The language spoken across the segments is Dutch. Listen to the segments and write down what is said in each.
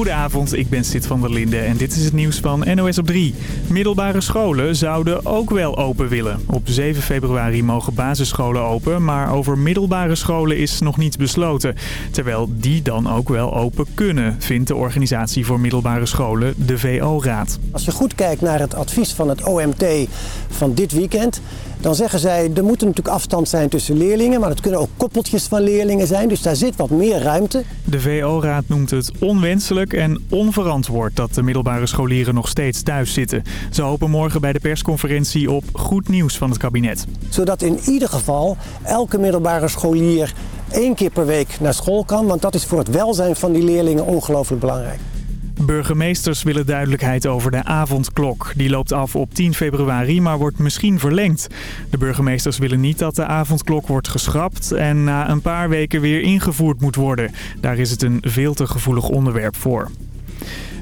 Goedenavond, ik ben Sid van der Linde en dit is het nieuws van NOS op 3. Middelbare scholen zouden ook wel open willen. Op 7 februari mogen basisscholen open, maar over middelbare scholen is nog niets besloten. Terwijl die dan ook wel open kunnen, vindt de organisatie voor middelbare scholen, de VO-raad. Als je goed kijkt naar het advies van het OMT van dit weekend... dan zeggen zij, er moet natuurlijk afstand zijn tussen leerlingen... maar het kunnen ook koppeltjes van leerlingen zijn, dus daar zit wat meer ruimte. De VO-raad noemt het onwenselijk en onverantwoord dat de middelbare scholieren nog steeds thuis zitten. Ze hopen morgen bij de persconferentie op goed nieuws van het kabinet. Zodat in ieder geval elke middelbare scholier één keer per week naar school kan... want dat is voor het welzijn van die leerlingen ongelooflijk belangrijk. Burgemeesters willen duidelijkheid over de avondklok. Die loopt af op 10 februari, maar wordt misschien verlengd. De burgemeesters willen niet dat de avondklok wordt geschrapt... en na een paar weken weer ingevoerd moet worden. Daar is het een veel te gevoelig onderwerp voor.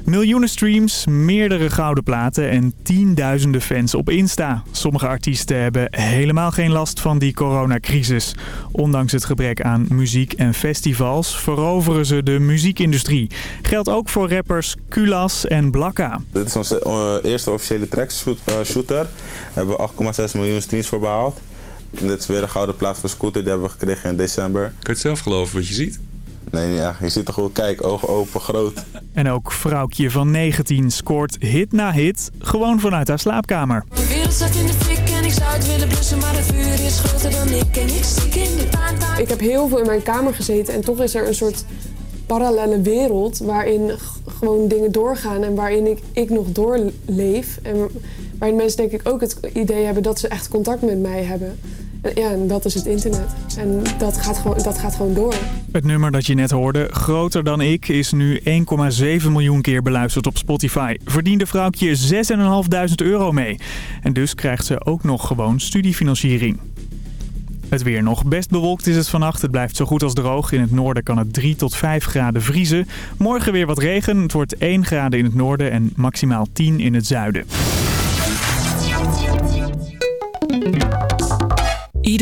Miljoenen streams, meerdere gouden platen en tienduizenden fans op Insta. Sommige artiesten hebben helemaal geen last van die coronacrisis. Ondanks het gebrek aan muziek en festivals veroveren ze de muziekindustrie. Geldt ook voor rappers Kulas en Blakka. Dit is onze uh, eerste officiële track uh, shooter. Daar hebben we 8,6 miljoen streams voor behaald. Dit is weer een gouden plaat voor Scooter, die hebben we gekregen in december. Kun je het zelf geloven wat je ziet? Nee, ja, je ziet toch gewoon, kijk, ogen open, groot. En ook vrouwtje van 19 scoort hit na hit, gewoon vanuit haar slaapkamer. De wereld staat in de fik en ik zou het willen blussen, maar het vuur is groter dan ik. En ik stik in de. Ik heb heel veel in mijn kamer gezeten en toch is er een soort parallele wereld waarin gewoon dingen doorgaan en waarin ik, ik nog doorleef. En waarin mensen denk ik ook het idee hebben dat ze echt contact met mij hebben. Ja, en dat is het internet. En dat gaat, gewoon, dat gaat gewoon door. Het nummer dat je net hoorde, Groter dan ik, is nu 1,7 miljoen keer beluisterd op Spotify. Verdiende vrouwtje 6.500 euro mee. En dus krijgt ze ook nog gewoon studiefinanciering. Het weer nog best bewolkt is het vannacht. Het blijft zo goed als droog. In het noorden kan het 3 tot 5 graden vriezen. Morgen weer wat regen. Het wordt 1 graden in het noorden en maximaal 10 in het zuiden.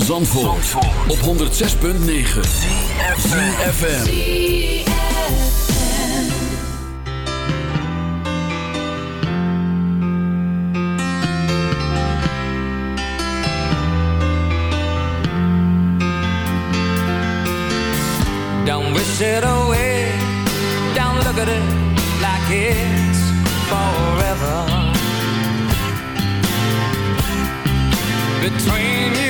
van Zandvoort, Zandvoort. op 106.9 CFFM Don't wish it away. Don't look at it like it's forever. Between you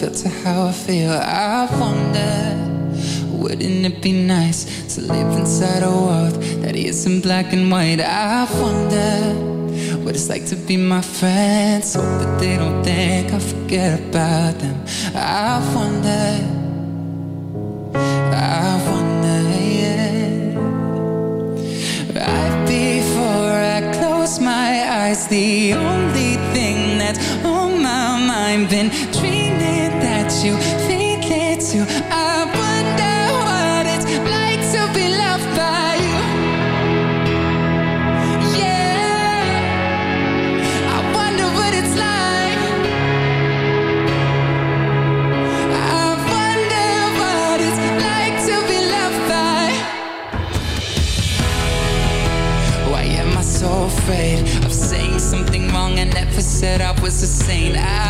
I filter how I feel? I wonder, wouldn't it be nice to live inside a world that isn't black and white? I wonder what it's like to be my friends. Hope that they don't think I forget about them. I wonder, I wonder, yeah. Right before I close my eyes, the only thing that's on my mind been that you feel it too. I wonder what it's like to be loved by you. Yeah, I wonder what it's like. I wonder what it's like to be loved by. Why am I so afraid of saying something wrong I never said I was a saint? I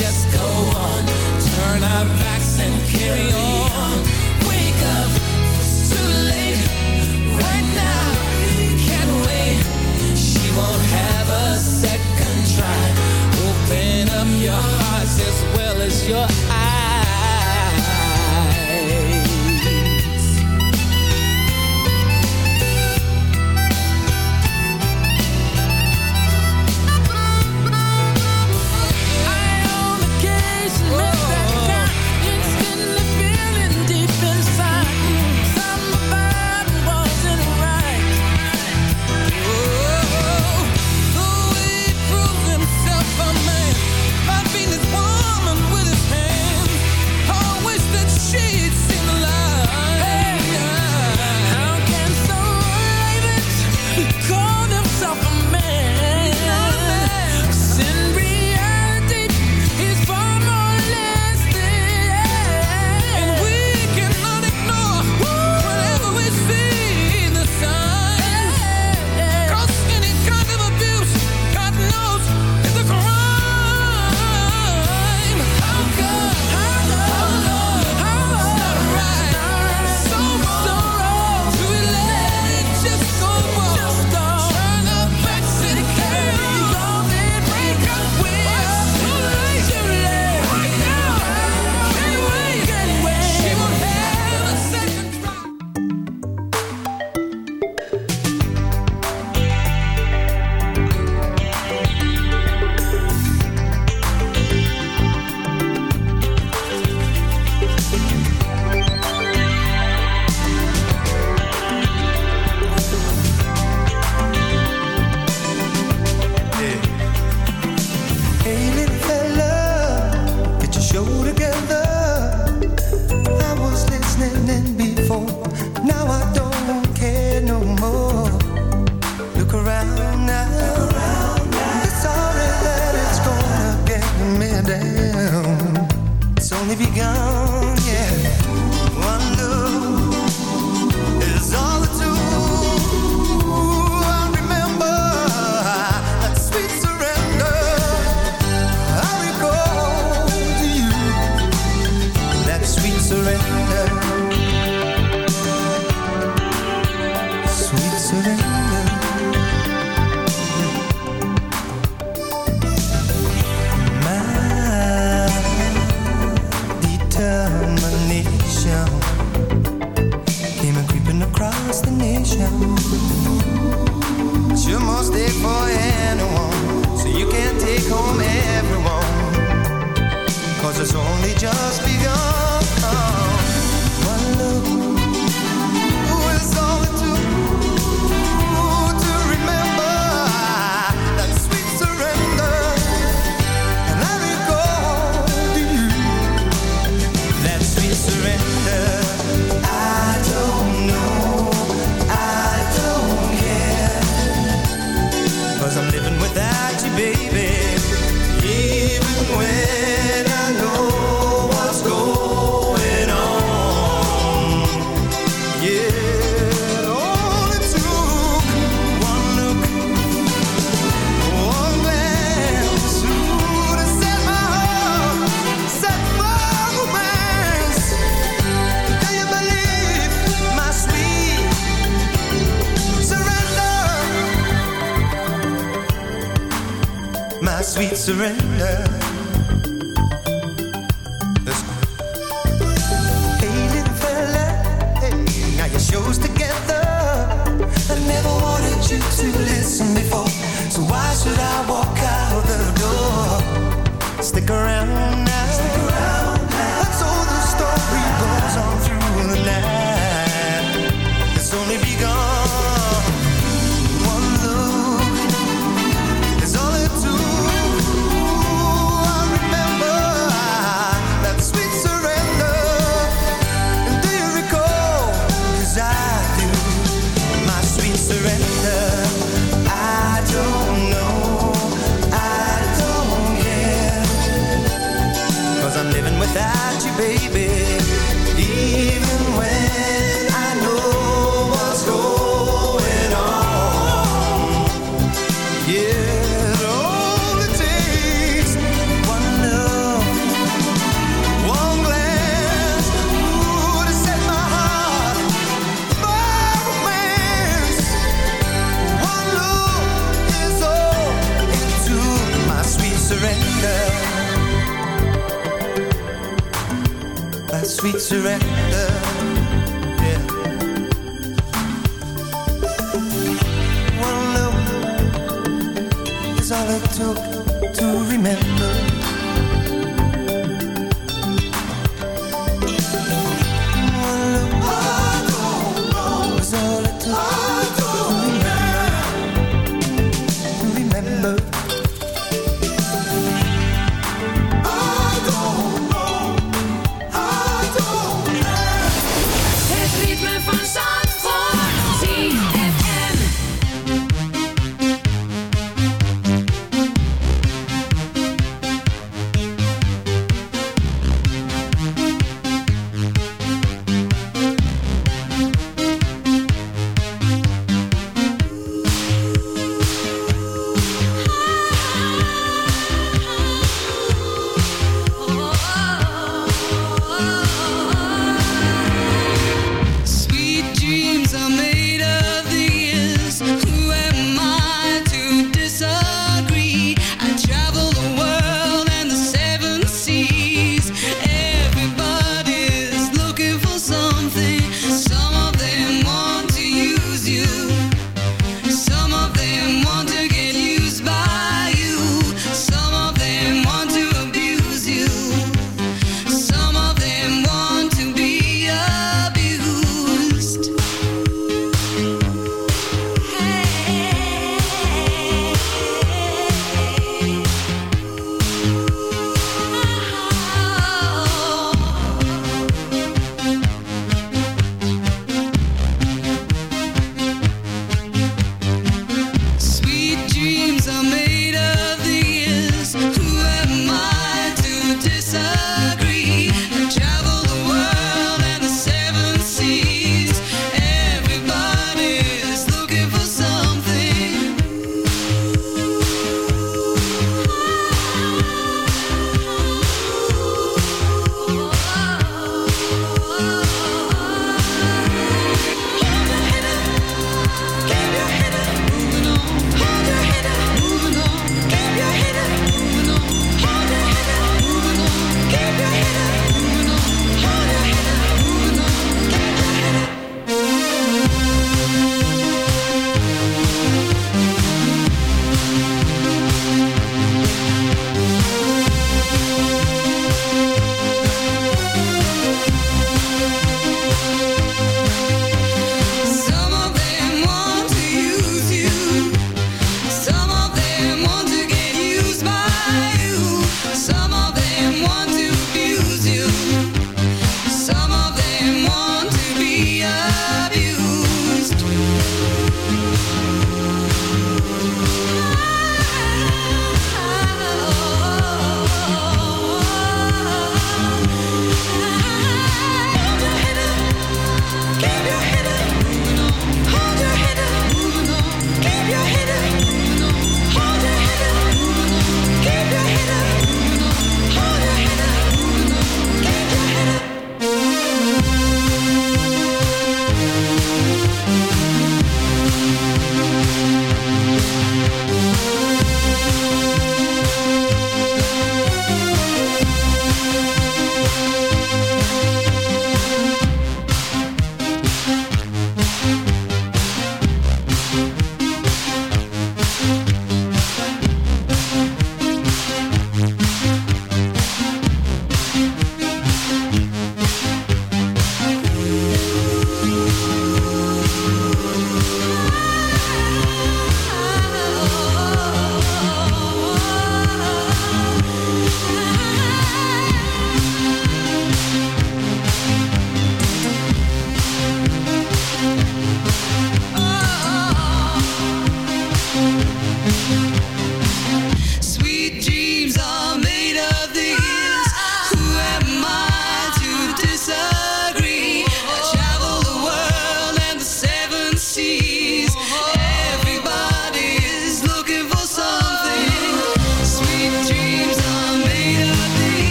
just go on. Turn our backs and carry on. Wake up, it's too late. Right now, can't wait. She won't have a second try. Open up your as well as your eyes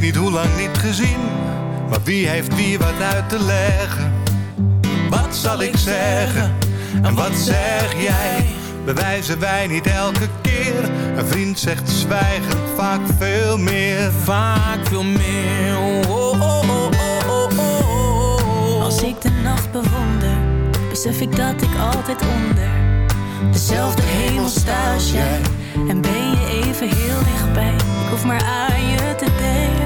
weet niet hoe lang niet gezien, maar wie heeft wie wat uit te leggen? Wat zal ik zeggen en wat zeg jij? Bewijzen wij niet elke keer? Een vriend zegt zwijgend vaak veel meer. Vaak veel meer. Oh, oh, oh, oh, oh, oh. Als ik de nacht bewonder, besef ik dat ik altijd onder dezelfde hemel sta als jij. En ben je even heel dichtbij. Ik hoef maar aan je te denken.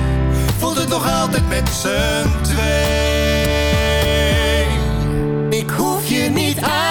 Nog altijd met z'n twee. Ik hoef je niet uit